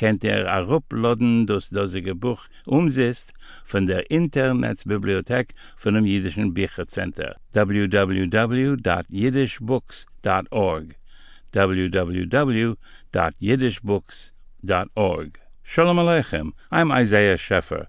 kennt er arupladen das dasige buch umsetzt von der internetbibliothek von dem jidischen bichercenter www.jidishbooks.org www.jidishbooks.org shalom aleichem i'm isaiah scheffer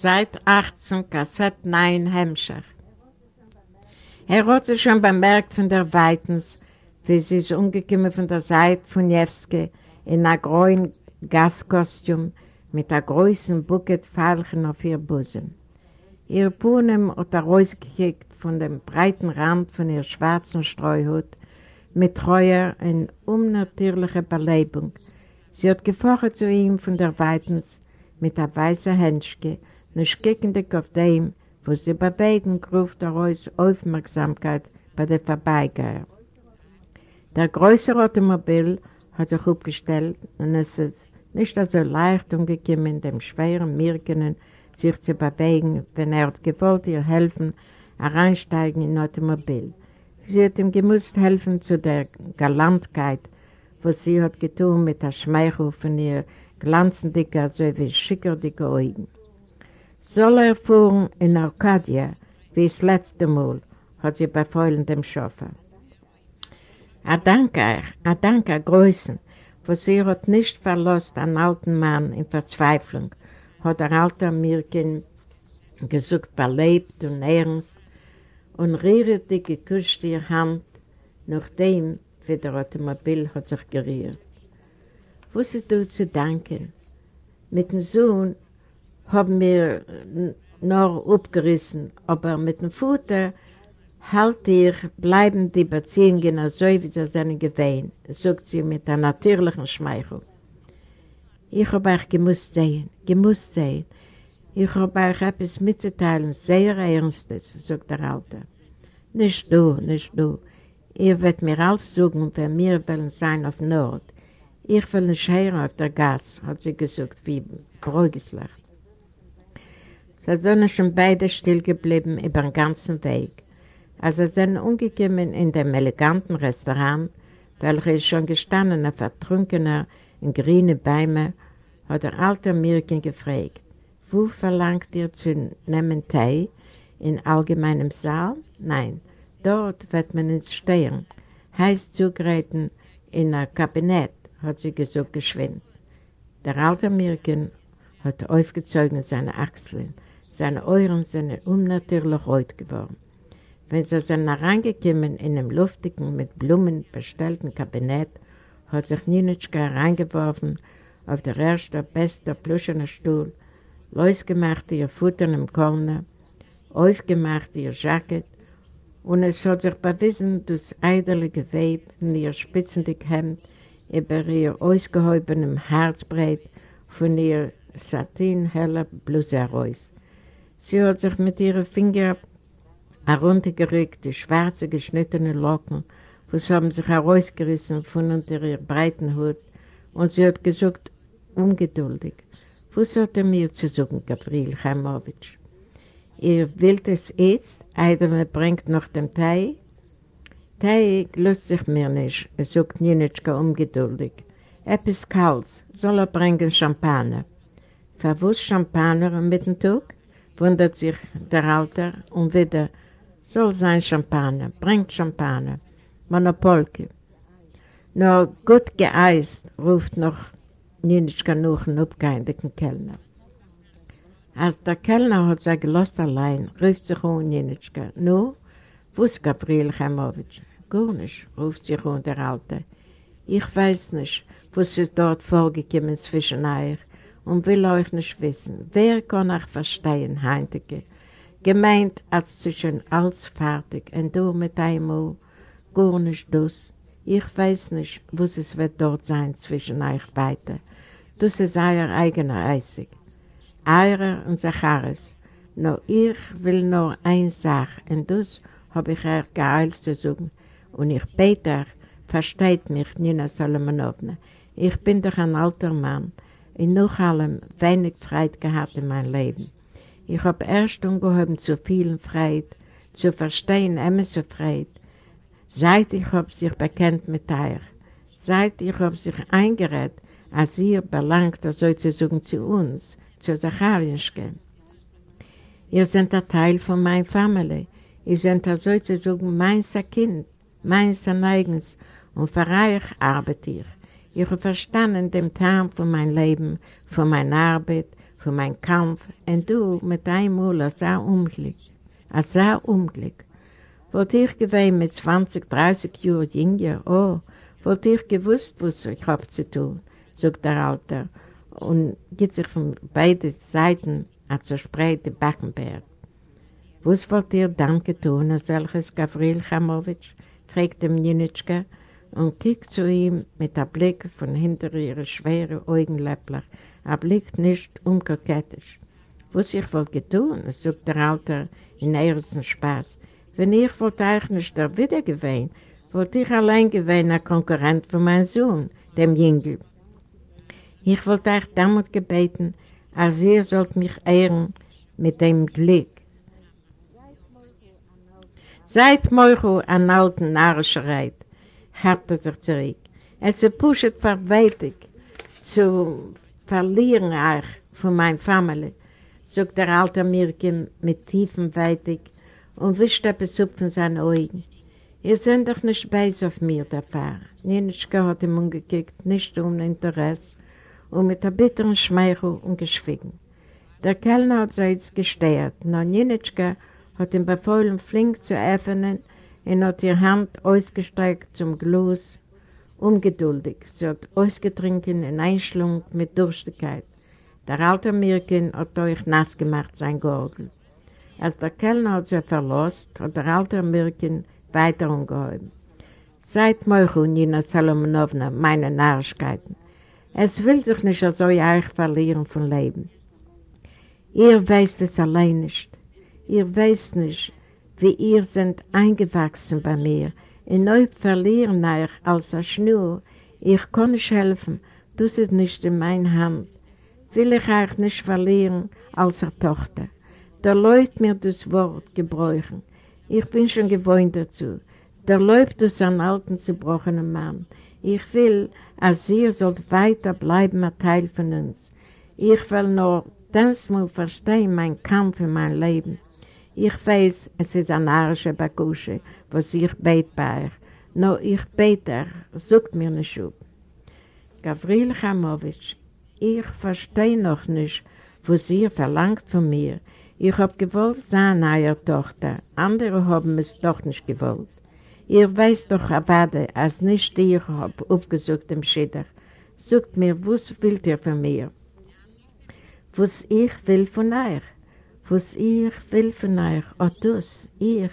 Seit 18, Kassett 9, Hemmscher. Er hat sich schon bemerkt von der Weitens, wie sie ist umgekommen von der Seite von Jewski in einem grünen Gaskostüm mit einem großen Bucket Falchen auf ihr Busen. Ihr Puhnen hat er rausgekickt von dem breiten Rand von ihr schwarzen Streuhut mit treuer und unnatürlicher Belebung. Sie hat gefochten zu ihm von der Weitens mit der weißen Händchen nicht kickendig auf dem, wo sie bei beiden ruft daraus Aufmerksamkeit bei der Vorbeigeher. Der größere Automobil hat sich aufgestellt und es ist nicht so leicht umgekommen, dem schweren Mirkenen sich zu bewegen, wenn er hat gewollt, ihr helfen, hereinsteigen in Automobil. Sie hat ihm gemusst helfen zu der Galantkeit, was sie hat getan mit der Schmeichel von ihr glanzendicker, so wie schickerdicker Augen. Soll er fuhren in Arcadia, wie das letzte Mal, hat sie befeuillen dem Schoffer. A danke euch, a danke Größen, wo sie hat nicht verlost einen alten Mann in Verzweiflung, hat der alte Mirkin gesucht belebt und ernst und rührte gekuscht ihr Hand, nachdem wie der Automobil hat sich gerührt. Wusstest du zu danken? Mit dem Sohn haben wir noch abgerissen, aber mit dem Futter halt ihr, bleiben die Beziehungen so, wie sie sind gewesen, sagt sie mit einer natürlichen Schmeichel. Ich habe euch gemusst sehen, gemusst sehen. Ich habe euch etwas mitzuteilen, sehr Ernstes, sagt der Alte. Nicht du, nicht du. Ihr werdet mir alles sagen, wenn wir wollen sein auf Nord. Ich will nicht hören auf der Gas, hat sie gesagt, wie Bräugeslacht. Sie sind schon beide still geblieben über den ganzen Weg. Als sie sind umgekommen in dem eleganten Restaurant, welches schon gestanden auf vertrunkener in grüne Bäume, hat der alte Mirken gefragt, wo verlangt ihr zu nehmen Tee? In allgemeinem Saal? Nein, dort wird man ins Stehen. Heißt zugreifen in ein Kabinett, hat sie gesagt geschwind. Der alte Mirken hat aufgezogen seine Achseln, seine Ohren sind unnatürlich rot geworden. Wenn sie sind herangekommen in einem luftigen, mit Blumen bestellten Kabinett, hat sich Ninitschka reingeworfen auf der erste, beste, pluschene Stuhl, losgemacht ihr Futter im Korne, aufgemacht ihr Jacket, und es hat sich bewiesen, das eidele Gewebe von ihr spitzendig Hemd über ihr ausgehäubenem Herzbreit von ihr satinheller Bluse heraus. Sie hat sich mit ihren Fingern heruntergerückt, die schwarze geschnittene Locken, was haben sich herausgerissen von unter ihr breiten Hut, und sie hat gesagt, ungeduldig, was hat er mir zu sagen, Gabriel Chaimowitsch? Ihr wollt es jetzt, Eider bringt noch den Tee? Tee lust sich mir nicht, sagt Ninitschka ungeduldig. Etwas Kaltes, soll er bringen Champagner. Verwusst Champagner mit dem Tag? Wundert sich der Alter und wieder, soll sein Champagner, bringt Champagner, Monopolke. Nur gut geeist, ruft noch Ninitschka noch einen abgeheinigten Kellner. Als der Kellner hat sich gelost allein, ruft sich um Ninitschka, nu, wuss Gabriel Chaimowitsch, Gar nicht, ruft sich und der Alte. Ich weiß nicht, was ist dort vorgekommen zwischen euch und will euch nicht wissen. Wer kann euch verstehen, Heinteke? Gemeint, als zwischen alles fertig und du mit einmal gar nicht das. Ich weiß nicht, was es wird dort sein zwischen euch beiden. Das ist euer eigener Eisig. Eurer und Zacharis. Nur ich will nur eine Sache, und das habe ich euch geeilt zu sagen. Und ich bete, versteht mich, Nina Solomonowna. Ich bin doch ein alter Mann, und noch allem wenig Freude gehabt in meinem Leben. Ich habe erst ungehoben zu vielen Freude, zu verstehen immer so Freude, seit ich habe sich bekannt mit euch, seit ich habe sich eingeredet, als ihr belangt, sozusagen zu uns, zu Zacharienschen. Ihr seid ein Teil von meiner Familie. Ihr seid sozusagen mein Kind, mein eigens. Und für euch arbeite ich. Ich habe verstanden den Tarn von meinem Leben, von meiner Arbeit, von meinem Kampf. Und du mit einmal als ein Unglück. Als ein Unglück. Wollte ich gewesen mit 20, 30 Jahren jünger, oh, wollte ich gewusst, was ich habe zu tun, sagt der Alte und gibt sich von beiden Seiten ein zerspreite Backenberg. Was wollt ihr dann tun, als solches Gavril Chamowitsch? fragt dem Jenitschka und kickt zu ihm mit einem Blick von hinter ihre schweren Augenläppler, ein Blick nicht unkokettisch. Was ich wollte tun, sagt der Alter in ersten Spaß. Wenn ich wollte euch nicht der Wieder gewesen, wollte ich allein gewesen ein Konkurrent von meinem Sohn, dem Jüngel. Ich wollte euch damals gebeten, als ihr sollt mich ehren mit dem Glück. Seid Moichu an alten Narrischereit, hat er sich zurück. Es ist pushet verwältig zu verlieren euch von meiner Familie, sagt der alte Mirkin mit tiefem Weitig und wischt der Besuch von seinen Augen. Ihr seid doch nicht beiß auf mir, der Pfarrer. Nienitschka hat ihm umgekickt, nicht um Interesse, und mit einem bitteren Schmeichel und geschwiegen. Der Kellner hat sich gestört, nur Nienitschka hat ihm befohlen, flink zu öffnen und hat ihre Hand ausgestreckt zum Glas, ungeduldig. Sie hat ausgetrinken in Einschlung mit Durstigkeit. Der alte Mirkin hat euch nass gemacht, sein Gurgel. Als der Kellner hat sie verlost, hat der alte Mirkin weiter umgehoben. Seid Meuchel, Nina Salomonowna, meine Narrigkeiten. Es will sich nicht so euch verlieren von Leben. Ihr weißt es allein nicht. Ihr wisst nicht, wie ihr seid eingewachsen bei mir. In euch verlieren euch als eine Schnur. Ich kann nicht helfen, das ist nicht in meiner Hand. Will ich euch nicht verlieren als eine Tochter. Da läuft mir das Wort gebräuchen. Ich bin schon gewohnt dazu. Da läuft es an alten, zerbrochenen Mann. Ich will, als ihr sollt weiter bleiben, ein Teil von uns. Ich will nur das mal verstehen, mein Kampf in mein Leben. Ich weiß, es ist ein arische Bakusche, was ich bete bei euch. Nur ich bete euch, sucht mir eine Schub. Gavril Chamowitsch, ich verstehe noch nicht, was ihr verlangt von mir. Ich hab gewollt sein, euer Tochter. Andere haben es doch nicht gewollt. Ihr weißt doch, Abade, als nicht ich hab aufgesucht im Schiddach. Sucht mir, was wollt ihr von mir? Was ich will von euch was ich will von euch, auch das, ich,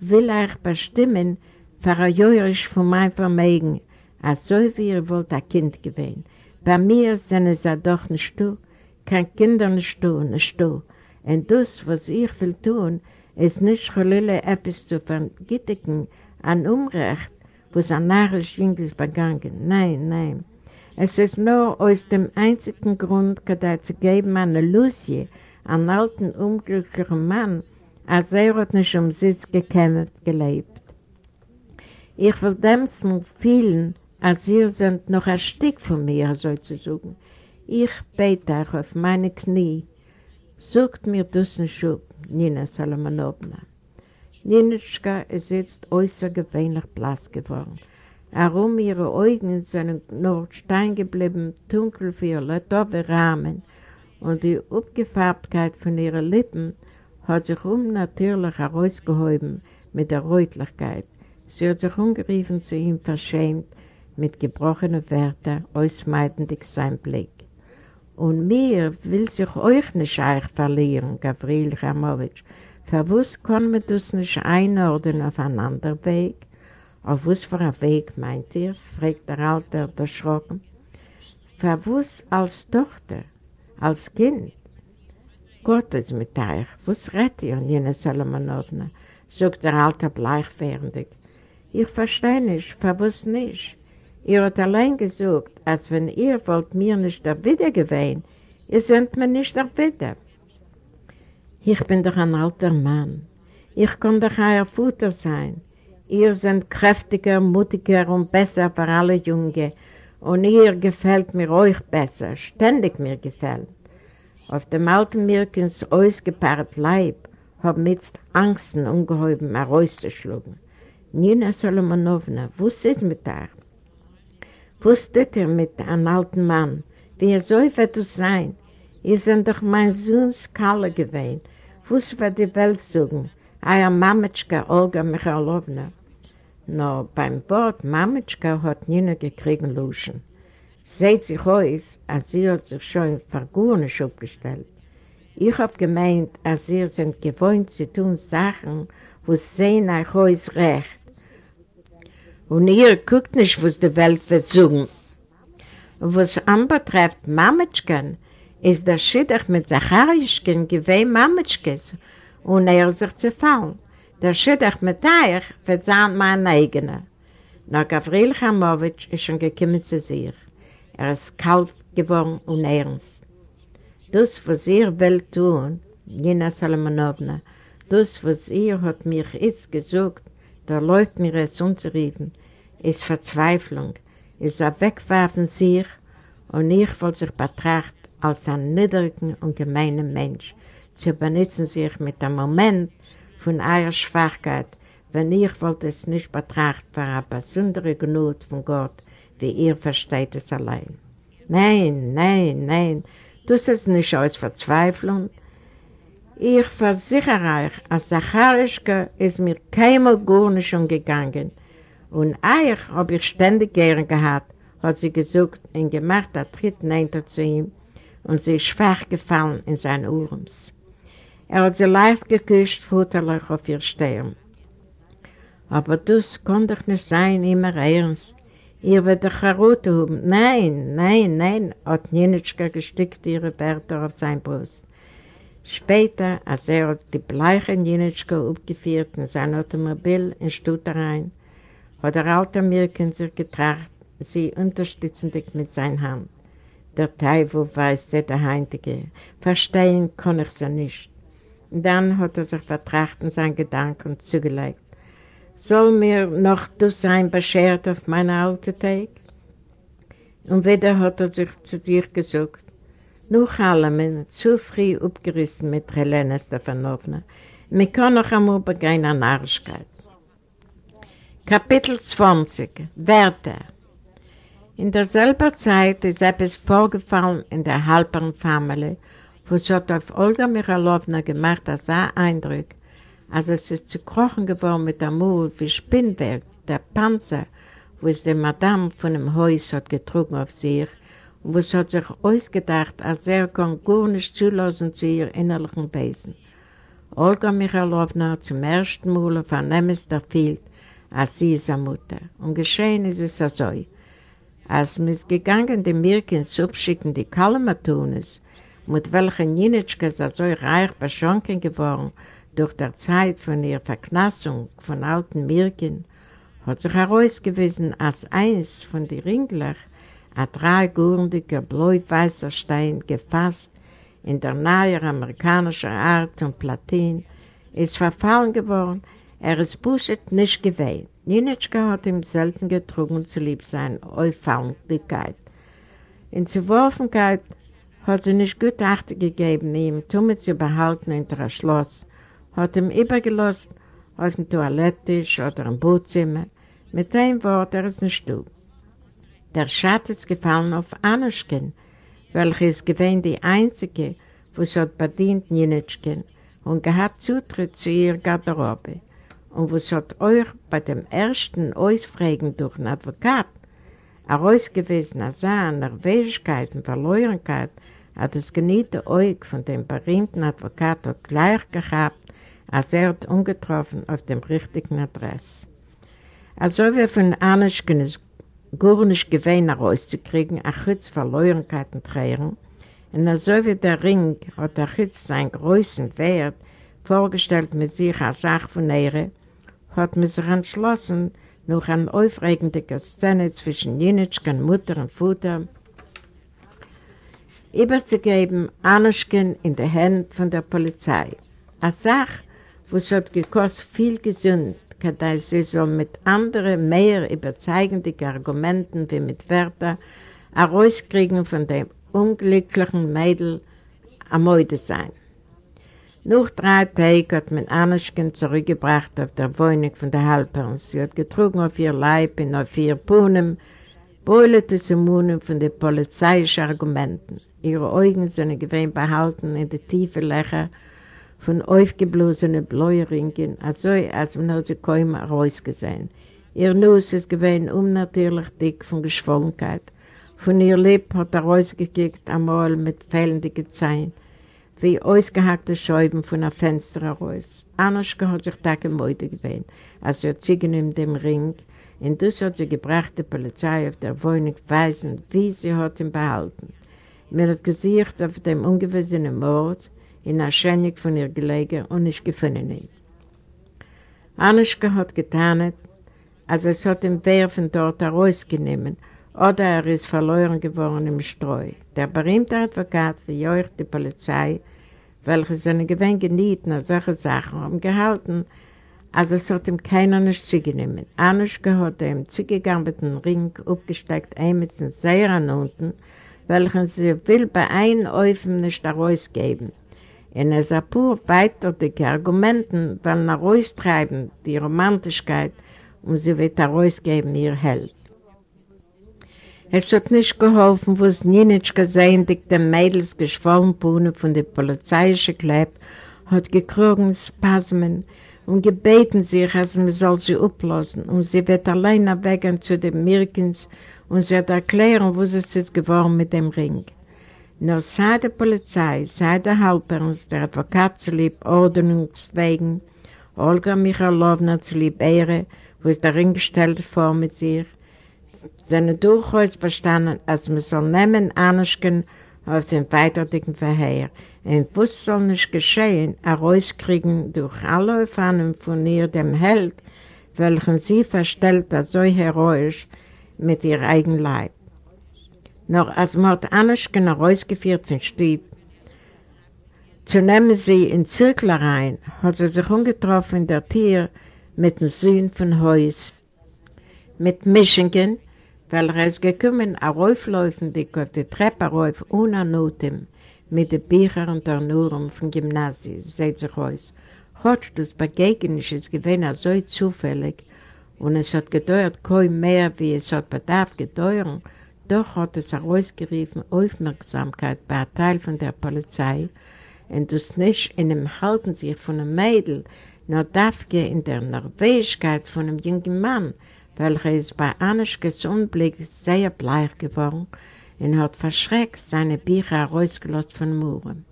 will euch bestimmen, verjährisch von meinem Vermögen, als so wie ihr wollt ein Kind gewesen. Bei mir sind es doch nicht du, kein Kinder nicht du, nicht du. Und das, was ich will tun, ist nicht Cholile etwas zu vergittigen, an Umrecht, was ein narrisch Jüngel begangen. Nein, nein. Es ist nur aus dem einzigen Grund, da zu geben eine Lucie, einen alten, unglücklichen Mann, als er hat nicht um Sitz gekannt, gelebt. Ich will dem vielen, als ihr seid noch ein Stück von mir, sozusagen. Ich bete euch auf meine Knie. Sucht mir diesen Schub, Nina Salomonowna. Ninitschka ist jetzt äußergewöhnlich blass geworden. Herum ihre Augen sind noch stein geblieben, dunkelviolett, aber Rahmen, und die Abgefärbtheit von ihren Lippen hat sich unnatürlich herausgehoben mit der Reutlichkeit. Sie hat sich umgeriefen zu ihm verschämt, mit gebrochenen Wörtern, ausmeidendig sein Blick. Und mir will sich euch nicht euch verlieren, Gavril Chamowitsch. Verwusst kann man das nicht einordnen auf einen anderen Weg? Auf was für einen Weg meint ihr? fragt der Alte erschrocken. Verwusst als Tochter, als Kind. Gott ist mit euch. Was redet ihr, Nina Solomonowna? sagt der Alte bleichfährendig. Ich verstehe nicht, verwusst nicht. Ihr habt allein gesagt, als wenn ihr wollt mir nicht der Wider ihr seid mir nicht der. Ich bin doch ein alter Mann. Ich kann doch euer Futter sein. Ihr seid kräftiger, mutiger und besser für alle Jungen. Und ihr gefällt mir euch besser, ständig mir gefällt. Auf dem alten Mirkens ausgepaart Leib haben jetzt Angsten ungeheuben herauszuschlagen. Nina Solomonowna, was ist mit euch? Wusstet ihr mit einem alten Mann, wie er soll wird es sein? Ihr seid doch mein Sohns Kalle gewesen. Was wird die Welt sagen? Euer Mametschka Olga Michalowna. No, beim Wort Mametschka hat Nina gekriegt Luschen. Seht sich aus, als sie hat sich schon vergurnisch aufgestellt. Ich hab gemeint, als ihr sind gewohnt zu tun Sachen, wo sehen euch aus recht. Und ihr guckt nicht, was die Welt wird sagen. Was anbetrifft Mametschken, ist der Schiddach mit Zacharischken gewähnt Mametschkes und er sich zu fallen. Der Schiddach mit wird sein mein eigener. Na Gavril Chamowitsch ist schon gekommen zu sich. Er ist kalt geworden und ernst. Das, was ihr wollt tun, Nina Salomonowna, das, was ihr hat mir jetzt gesagt, da läuft mir es unzufrieden, ist Verzweiflung, ist ein Wegwerfen sich und ich wollte sich betrachten als ein niedrigen und gemeinen Mensch, zu benutzen sich mit dem Moment von eurer Schwachkeit, wenn ich wollte es nicht betrachten für eine besondere Gnut von Gott, wie ihr versteht es allein. Nein, nein, nein, das ist nicht aus Verzweiflung, ich versichere euch, als Zacharischke ist mir keinmal gar nicht umgegangen. Und euch habe ich ständig gern gehabt, hat sie gesucht und gemacht, der Tritt hinter zu ihm und sie ist schwach gefallen in sein Urms. Er hat sie leicht geküsst, futterlich auf ihr Stirn. Aber das kann doch nicht sein, immer ernst. Ihr werdet doch Charote haben. Nein, nein, nein, hat Nienitschka gestickt ihre Bärte auf sein Brust. Später, als er die bleiche Jenitschka aufgeführt in sein Automobil in Stutterein, hat der alte Mirken sich getracht, sie unterstützendig mit seiner Hand. Der Teivo weiß der Heintige, verstehen kann ich sie nicht. Und dann hat er sich vertracht in seinen Gedanken zugelegt. Soll mir noch du sein beschert auf meine alte Tag? Und wieder hat er sich zu sich gesagt, noch allem zu früh abgerissen mit Helena Stefanovna. Man kann noch einmal begehen an Arschkeit. Kapitel 20 Werte In derselben Zeit ist etwas vorgefallen in der Halpern Es hat auf Olga Michalowna gemacht als ein Eindruck, als es ist zu krochen geworden mit der Mut wie Spinnwerk, der Panzer, wo es die Madame von dem Haus hat getrunken auf sich, und was hat sich ausgedacht, als er kann gar nicht zulassen zu ihr innerlichen Wesen. Olga Michalowna zum ersten Mal vernehmen der Field, als sie ist eine Mutter. Und geschehen ist es so. Als es gegangen, die Mirkens abschicken, die Kalmatunes, mit welchen Ninitschke so reich beschonken geworden, durch die Zeit von ihrer Verknassung von alten Mirken, hat sich herausgewiesen, als eins von den Ringlern ein dreigurniger, bläu-weißer Stein, gefasst in der nahe amerikanischen Art und Platin, ist verfallen geworden, er ist Buschet nicht gewählt. Ninitschka hat ihm selten getrunken zu lieb sein Auffallendkeit. In Zuworfenkeit hat sie nicht gut Acht gegeben, ihm Tumme zu behalten in der Schloss, hat ihm übergelost aus dem Toilettisch oder im Bootzimmer, mit dem Wort, er ist ein Stub. Der Schatz ist gefallen auf Anuschken, welche ist gewesen die einzige, wo sie hat bedient Ninitschken und gehabt Zutritt zu ihrer Garderobe. und was hat euch bei dem ersten Ausfragen durch einen Advokat herausgewiesen, als er an Nervigkeit und Verleuernkeit hat das geniete Auge von dem berühmten Advokat hat gleich gehabt, als er hat ungetroffen auf dem richtigen Adress. Also wie von Anischken ist gar nicht gewähnt herauszukriegen, ein Chitz Verleuernkeit und Tränen, und also wie der Ring hat der Chitz seinen größten Wert vorgestellt mit sich als Sache von Ehre, hat man sich entschlossen, noch eine aufregende Szene zwischen Jenitschken, Mutter und Vater überzugeben, Anuschken in der Hand von der Polizei. Eine Sache, wo es hat gekostet viel gesund, kann sie so mit anderen, mehr überzeugenden Argumenten wie mit Wörtern herauskriegen von dem unglücklichen Mädel Mäude sein. Nach drei Tagen hat man Anuschken zurückgebracht auf der Wohnung von der Halpern. Sie hat getrunken auf ihr Leib und auf ihr Puhnen, beulete sie Munnen von den polizeilichen Argumenten. Ihre Augen sind gewähnt behalten in die tiefe Löcher von aufgeblasenen Bläueringen, also als man sie kaum herausgesehen. Ihr Nuss ist gewähnt unnatürlich dick von Geschwollenkeit. Von ihr Lipp hat er rausgekickt, einmal mit fehlenden Zähnen wie ausgehackte Scheiben von einem Fenster heraus. Anuschka hat sich da gemäude gewöhnt, als er ziegen in dem Ring, und das hat sie gebracht, die Polizei auf der Wohnung weisen, wie sie hat ihn behalten. Mir hat gesiegt auf dem ungewissenen Mord, in der Schönig von ihr gelegen und nicht gefunden ihn. Anuschka hat getan, als es hat ihn werfen dort herausgenommen, oder er ist verloren geworden im Streu. Der berühmte Advokat wie die Polizei, welche seine Gewinn genieten nach solchen Sachen haben gehalten, als es hat ihm keiner nicht zugenommen. Anuschka hat ihm zugegangen mit dem Ring aufgesteckt, ein mit den Seirern unten, welchen sie will bei einem Eufen nicht herausgeben. In es ein paar weiterdicke Argumenten wollen heraustreiben die Romantischkeit und sie wird herausgeben ihr Held. Es hat nicht geholfen, wo es nie nicht gesehen, dass die Mädels geschwollen Bühne von der polizeiischen Kleib hat gekrogen Spasmen und gebeten sich, als man soll sie ablassen und sie wird alleine weggehen zu den Mirkens und sie hat erklären, wo es ist geworden mit dem Ring. Nur sei der Polizei, sei der Halperns, der Advokat zu lieb Ordnungswegen, Olga Michalowna zu lieb Ehre, wo es der Ring gestellt vor mit sich, sind durchaus verstanden, als man soll nehmen Anuschken auf den weiterdicken Verheer. Und was soll nicht geschehen, herauskriegen durch alle Erfahrungen von ihr dem Held, welchen sie verstellt so heroisch mit ihr eigenen Leib. Noch als man hat Anuschken herausgeführt von Stieb, zu nehmen sie in Zirkel rein, hat sie sich umgetroffen in der Tier mit dem Sühn von Heus, mit Mischingen, weil er ist gekommen, er raufläufendig auf die Treppe rauf, ohne Noten, mit den Büchern und der Nuren vom Gymnasium, seht sich aus. Hat das Begegnis ist gewesen so zufällig und es hat gedauert kaum mehr, wie es hat bedarf gedauert, doch hat es herausgerufen Aufmerksamkeit bei einem Teil von der Polizei und das nicht in dem Halten sich von einem Mädel, nur darf in der Nervigkeit von einem jungen Mann, welcher ist bei Anischkes Unblick sehr bleich geworden und hat verschreckt seine Bücher herausgelöst von Muren.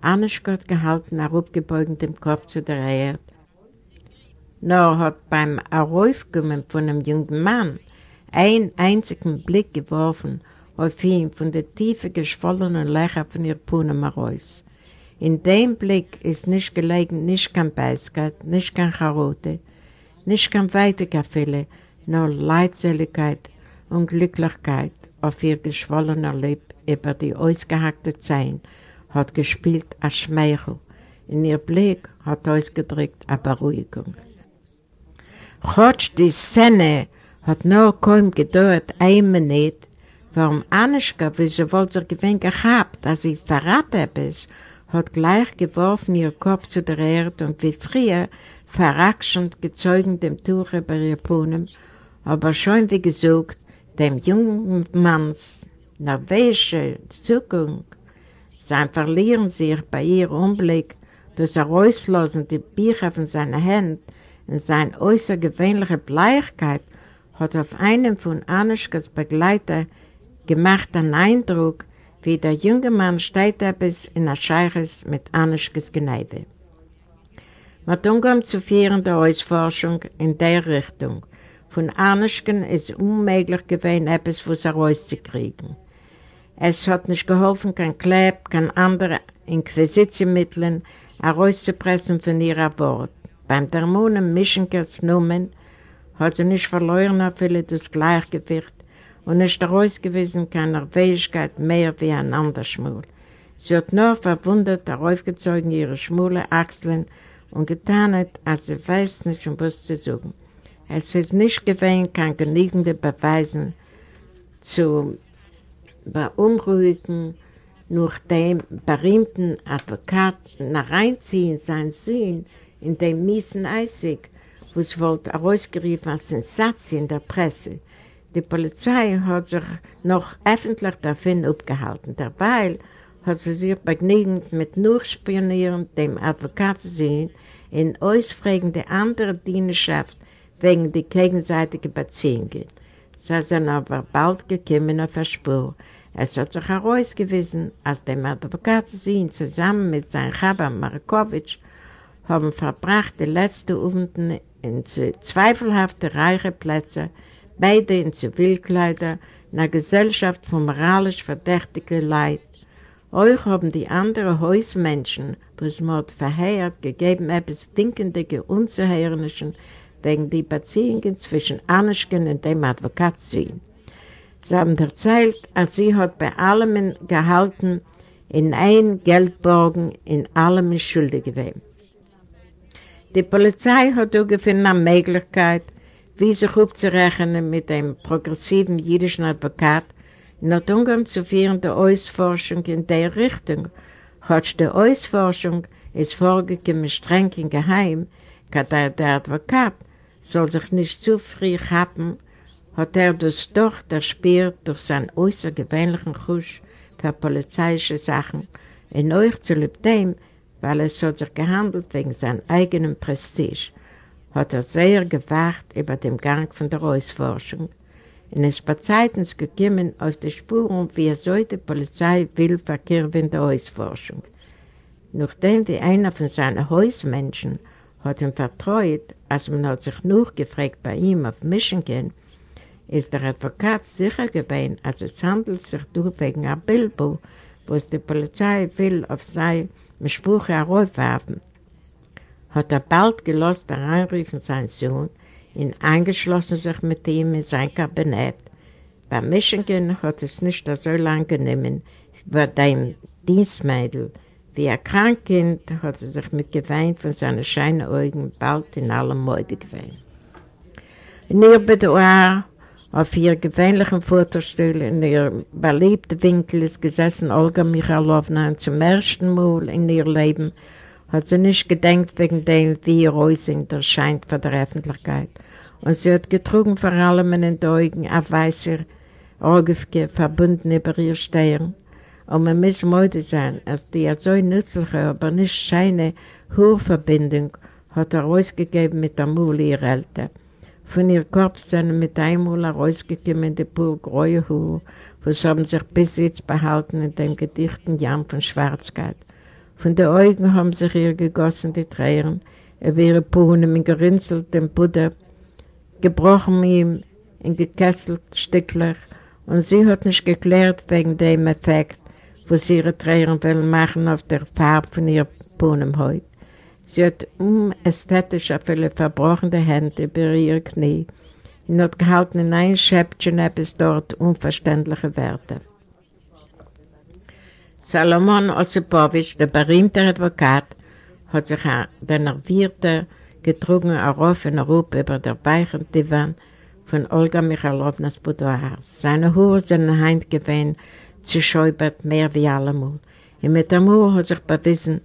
Anischke hat gehalten, herabgebeugt dem Kopf zu der Erde. Nur hat beim Heraufkommen von einem jungen Mann einen einzigen Blick geworfen auf ihn von der tiefe geschwollenen Lächer von ihr Puhnen heraus. In dem Blick ist nicht gelegen, nicht kein Beiskeit, nicht kein Charote, nicht kein Weitekaffeele, nur Leidseligkeit und Glücklichkeit auf ihr geschwollener Lipp über die ausgehackte Zehen hat gespielt als Schmeichel. In ihr Blick hat ausgedrückt eine Beruhigung. Trotz die Szene hat nur kaum gedauert, ein Minute, warum Anischka, wie sie wohl sich gewinn gehabt, als sie verraten etwas, hat gleich geworfen ihr Kopf zu der Erde und wie früher verrackschend gezeugen dem Tuch über ihr Puhnen aber schon wie gesagt, dem jungen Manns nervische Zukunft, sein Verlieren sich bei ihr Umblick, das Herauslassen die Bücher von seiner Hand in seiner äußergewöhnlichen Bleichkeit hat auf einem von Anuschkas Begleiter gemacht einen Eindruck, wie der junge Mann steht etwas in der Scheiches mit Anuschkas Gneibe. Man umgeht zu führen der Ausforschung in der Richtung. Von Anuschken ist unmöglich gewesen, etwas was herauszukriegen. Es hat nicht geholfen, kein Kleb, kein andere Inquisitionsmitteln herauszupressen von ihrer Wort. Beim Termonen Mischenkers Numen hat sie nicht verloren auf viele das Gleichgewicht und nicht herausgewiesen keine Fähigkeit mehr wie ein anderer Schmul. Sie hat nur verwundert heraufgezogen ihre schmule Achseln und getan hat, als sie weiß nicht, um was zu suchen. Es ist nicht gewesen, kein genügende Beweisen zu beunruhigen, durch dem berühmten Advokat nach reinziehen sein Sinn in dem miesen Eisig, wo es wollte herausgerufen als Sensation in der Presse. Die Polizei hat sich noch öffentlich davon abgehalten. Dabei hat sie sich begnügend mit nur Spionieren dem Advokat sehen in ausfragende andere Dienerschaft wegen der gegenseitigen Beziehungen. Sie sind aber bald gekommen auf der Spur. Es hat sich herausgewiesen, als der Advokat sie zusammen mit seinem Chaber Markowitsch haben verbracht die letzten Abenden in zweifelhafte reiche Plätze, beide in Zivilkleider, in einer Gesellschaft von moralisch verdächtigen Leid. Euch haben die anderen Hausmenschen, was man verheert, gegeben etwas winkende Unzuhörnischen wegen die Beziehungen zwischen Anischken und dem Advokat zu ihm. Sie haben erzählt, als sie hat bei allem gehalten, in ein Geldborgen in allem schuldig gewesen. Die Polizei hat auch gefunden eine Möglichkeit, wie sich aufzurechnen mit einem progressiven jüdischen Advokat, in Umgang zu führen der Ausforschung in der Richtung. Hat die Ausforschung ist vorgekommen streng und geheim, kann der, der Advokat soll sich nicht zu früh haben, hat er das doch erspürt durch seinen außergewöhnlichen Kusch für polizeiliche Sachen, in euch zu dem, weil es hat sich gehandelt wegen seinem eigenen Prestige, hat er sehr gewacht über den Gang von der Ausforschung. Und es war zeitens gekommen auf die Spuren, wie er so die Polizei will verkehren in der Ausforschung. Nachdem wie einer von seinen Hausmenschen hat ihm vertraut, als man hat sich nur gefragt bei ihm auf Michigan, ist der Advokat sicher gewesen, als es handelt sich durch wegen ein Bilbo, was die Polizei will auf sein mit Sprüche heraufwerfen, hat er bald gelost hereinrufen sein Sohn und eingeschlossen sich mit ihm in sein Kabinett. Bei Michigan hat es nicht so lange genommen, bei dem Dienstmädel, wie ein Krankkind hat sie sich mit Gewein von seinen scheinen Augen bald in allem Mode gewöhnt. In ihr Bedauer auf ihr gewöhnlichen Fotostuhl in ihr beliebten Winkel ist gesessen Olga Michalowna und zum ersten Mal in ihr Leben hat sie nicht gedenkt wegen dem, wie ihr Äußerung erscheint vor der Öffentlichkeit. Und sie hat getrunken vor allem in den Augen auf weißer Orgefke verbunden über ihr Stirn. Und man muss müde sein, als die so nützliche, aber nicht scheine Hurverbindung hat er ausgegeben mit der Mule ihrer Eltern. Von ihr Kopf sind mit einmal herausgekommen die pur graue Haare, was haben sich bis jetzt behalten in dem gedichten Jamm von Schwarzkeit. Von den Augen haben sich ihr gegossen die Tränen, er wäre Puhnen mit gerinzeltem Buddha, gebrochen ihm in gekesselt Stückler, und sie hat nicht geklärt wegen dem Effekt, was ihre Tränen will machen auf der Farbe von ihr Puhnenhaut. Sie hat unästhetisch auf ihre verbrochene Hände über ihre Knie und hat gehalten in ein Schäppchen etwas dort unverständliche Werte. Salomon Osipowitsch, der berühmte Advokat, hat sich der nervierte, getrunken auf und Rupp über der weichen Divan von Olga Michalownas Boudoir. Seine Haare sind in Hand gewesen, zu schäubert mehr wie allemal. Und mit dem Haar hat sich bewiesen,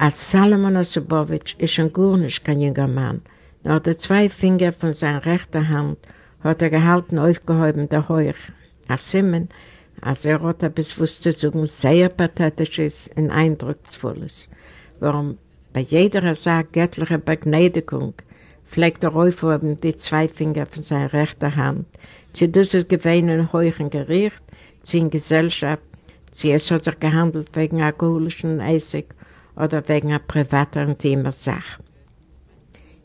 als Salomon Osipowitsch ist schon gar nicht kein junger Mann. Nur die zwei Finger von seiner rechten Hand hat er gehalten, aufgehoben der Heuch. Als Simen, als er hat etwas wusste zu sagen, sehr pathetisches und eindrucksvolles. Warum bei jeder Sache göttliche Begnadigung pflegt er aufhoben die zwei Finger von seiner rechten Hand. Sie dieses gewähnen heuchen Gericht, sie in Gesellschaft, sie es hat sich gehandelt wegen alkoholischen Essig oder wegen einer privaten intimer Sache.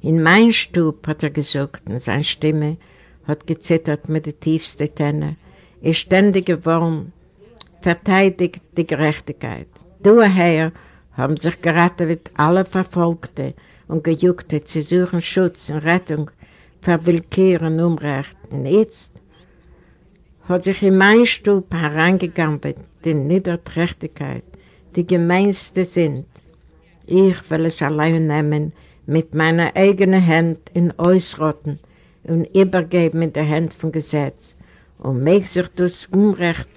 In mein Stub, hat er gesagt, und seine Stimme hat gezittert mit den tiefsten Tänen, ist ständig geworden, verteidigt die Gerechtigkeit. Du, Herr, haben sich gerettet alle Verfolgte und Gejuckte zu suchen Schutz und Rettung für Willkür und Unrecht. Und jetzt hat sich in mein Stub herangegangen die Niederträchtigkeit, die gemeinste sind. Ich will es allein nehmen, mit meiner eigenen Hand in Ausrotten und übergeben in der Hand vom Gesetz und mich sich das Unrecht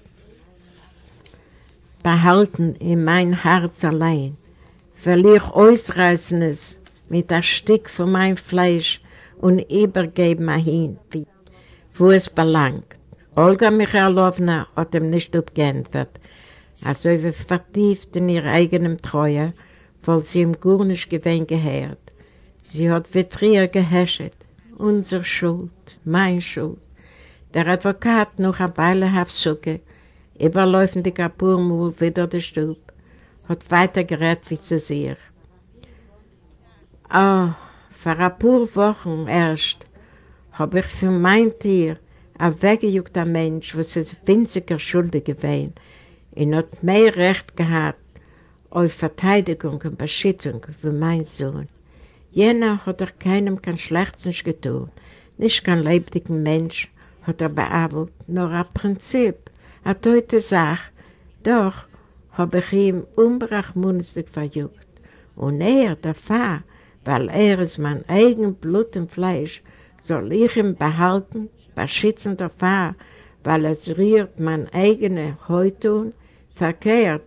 behalten in mein Herz allein, will ich ausreißen es mit ein Stück von meinem Fleisch und übergeben hin, wo es belangt. Olga Michailowna hat ihm nicht abgeändert, also vertieft in ihrer eigenen Treue, weil sie ihm gar nicht gewinn gehört. Sie hat wie früher gehäschet. Unsere Schuld, mein Schuld. Der Advokat noch eine Weile auf Suche, überläufen die Kapurmul wieder der Stub, hat weiter gerät wie zu sich. Ah, oh, vor ein paar Wochen erst habe ich für mein Tier ein weggejuckter Mensch, was es winziger schuldig gewesen, und hat mehr Recht gehabt auf Verteidigung und Beschützung wie mein Sohn. Jener hat er keinem kein Schlechtes getan, nicht kein lebendigen Mensch hat er bearbeitet, nur ein Prinzip, eine teute Sache. Doch habe ich ihm unbrachmunzig verjuckt. Und er, der Pfarr, weil er ist mein eigen Blut und Fleisch, soll ich ihn behalten, beschützen der Pfarr, weil es rührt mein eigene Häutun, verkehrt,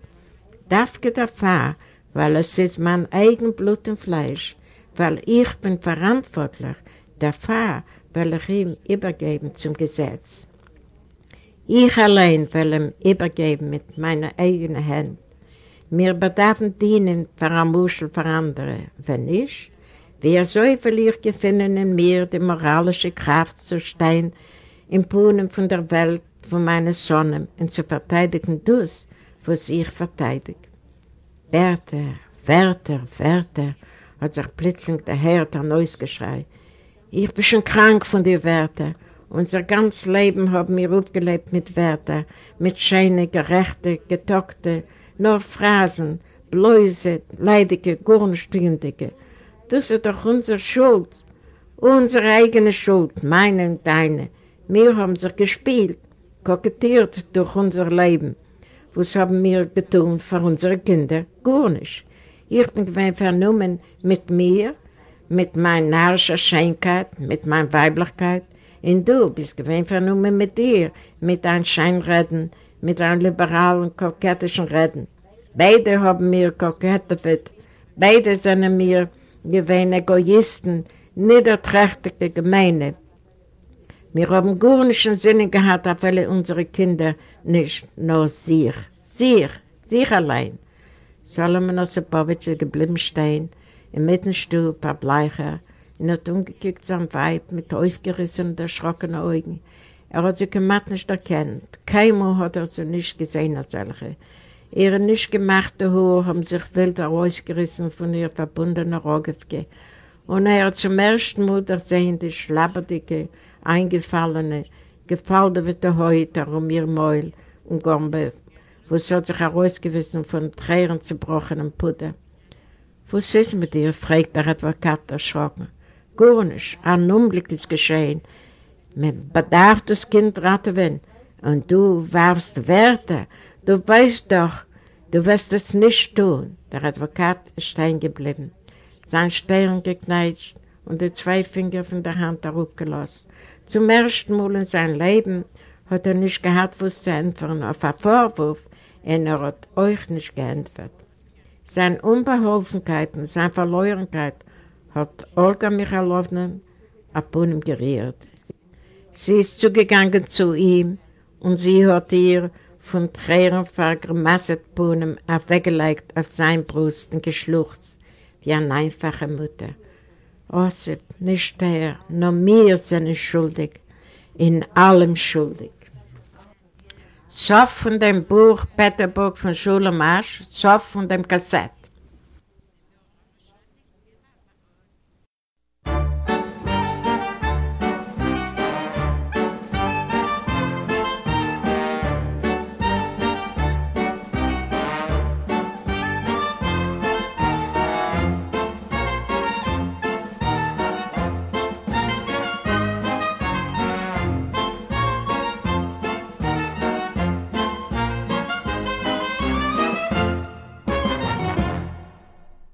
der Pfarr, weil es ist mein eigen Blut und Fleisch, weil ich bin verantwortlich, der Pfarr will ich ihm übergeben zum Gesetz. Ich allein will ihm übergeben mit meiner eigenen Hand. Mir bedarfen dienen für eine Muschel für andere. Wenn nicht, wer soll will ich gefunden in mir die moralische Kraft zu stehen, im Puhnen von der Welt, von meiner Sonne und zu verteidigen das, was ich verteidige. Wärter, Wärter, Wärter, hat sich plötzlich der Herr der Neues geschrei. Ich bin schon krank von den Wörtern. Unser ganzes Leben haben wir aufgelebt mit Wörtern, mit schönen, gerechten, getockten, nur Phrasen, bläuse, leidige, gurnstündige. Das ist doch unsere Schuld, unsere eigene Schuld, meine und deine. Wir haben sich gespielt, kokettiert durch unser Leben. Was haben wir getan für unsere Kinder? Gar nicht. Ich bin vernommen mit mir, mit meiner narrischer Scheinkeit, mit meiner Weiblichkeit. Und du bist gewinn vernommen mit dir, mit deinem Scheinreden, mit deinem liberalen, kokettischen Reden. Beide haben mir kokettet, beide sind mir gewinn Egoisten, niederträchtige Gemeine. Wir haben gar nicht einen Sinn gehabt, auf alle unsere Kinder nicht, nur sich, sich, sich allein. Solomon Osipowitsch ist geblieben stehen, im Mittenstuhl, ein paar Bleicher, und hat umgekickt sein Weib mit aufgerissenen, erschrockenen Augen. Er hat sie gemacht nicht erkannt. Keiner hat er sie nicht gesehen als solche. Ihre nicht gemachte Haare haben sich wild herausgerissen von ihr verbundenen Rogewke. Und er hat zum ersten Mal gesehen, die schlabberdige, eingefallene, gefaltete Häute um ihr Mäul und Gombe was hat sich herausgewiesen von Tränen zerbrochenem Puder. Was ist mit dir? fragt der Advokat erschrocken. Gar nicht, ein Unglück ist geschehen. Man bedarf das Kind raten, und du warfst Werte. Du weißt doch, du wirst es nicht tun. Der Advokat ist stehen geblieben, sein Stirn gekneitscht und die zwei Finger von der Hand herabgelassen. Zum ersten Mal in seinem Leben hat er nicht gehabt, was zu entfernen auf einen Vorwurf, und er hat euch nicht geantwortet. Seine Unbeholfenkeit und seine Verleuernkeit hat Olga Michalowna ab ihm gerührt. Sie ist zugegangen zu ihm und sie hat ihr von Tränen vergrimasset Puhnen weggelegt auf sein Brust und geschluchzt wie eine einfache Mutter. Ossip, nicht er, nur mir sind schuldig, in allem schuldig. Sof von dem Buch Peterburg von Schule Marsch, Sof von dem Kassett.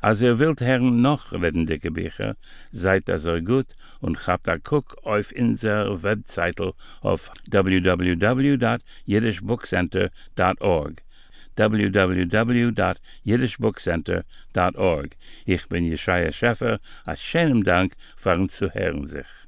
Als ihr wilt hern noch redden dicke Bücher, seid das so gut und habt a guck auf unser Webseite auf www.jiddishbookcenter.org www.jiddishbookcenter.org Ich bin Jeschaya Scheffer, a schönem Dank fahren zu hören sich.